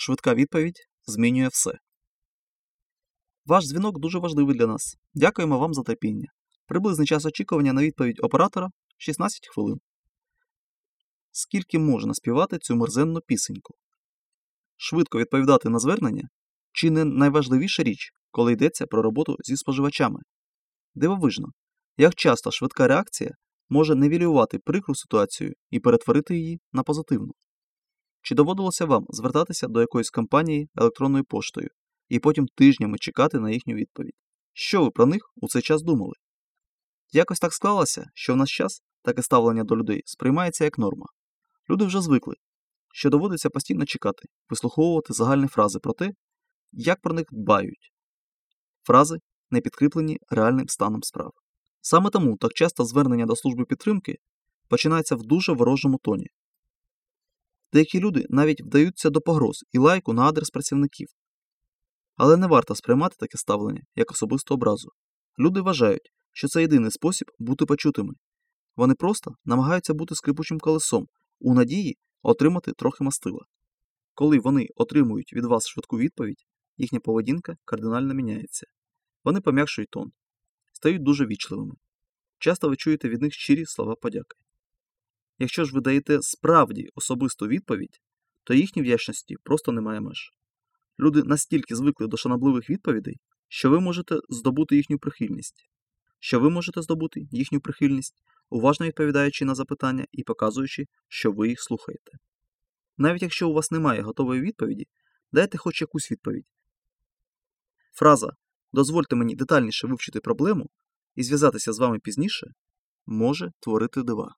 швидка відповідь змінює все. Ваш дзвінок дуже важливий для нас. Дякуємо вам за терпіння. Приблизний час очікування на відповідь оператора 16 хвилин. Скільки можна співати цю мерзенну пісеньку? Швидко відповідати на звернення чи не найважливіша річ, коли йдеться про роботу зі споживачами? Дивовижно, як часто швидка реакція може нівелювати прикру ситуацію і перетворити її на позитивну. Чи доводилося вам звертатися до якоїсь компанії електронною поштою і потім тижнями чекати на їхню відповідь? Що ви про них у цей час думали? Якось так склалося, що в наш час таке ставлення до людей сприймається як норма. Люди вже звикли, що доводиться постійно чекати, вислуховувати загальні фрази про те, як про них дбають. Фрази, не підкріплені реальним станом справ. Саме тому так часто звернення до служби підтримки починається в дуже ворожому тоні. Деякі люди навіть вдаються до погроз і лайку на адрес працівників. Але не варто сприймати таке ставлення як особисту образу. Люди вважають, що це єдиний спосіб бути почутими. Вони просто намагаються бути скрипучим колесом у надії отримати трохи мастила. Коли вони отримують від вас швидку відповідь, їхня поведінка кардинально міняється. Вони пом'якшують тон, стають дуже вічливими. Часто ви чуєте від них щирі слова подяки. Якщо ж ви даєте справді особисту відповідь, то їхній вдячності просто немає меж. Люди настільки звикли до шанобливих відповідей, що ви можете здобути їхню прихильність. Що ви можете здобути їхню прихильність, уважно відповідаючи на запитання і показуючи, що ви їх слухаєте. Навіть якщо у вас немає готової відповіді, дайте хоч якусь відповідь. Фраза Дозвольте мені детальніше вивчити проблему і зв'язатися з вами пізніше може творити дива.